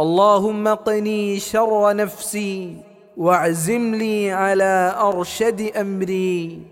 اللهم قني شر نفسي واعزم لي على أرشد أمري.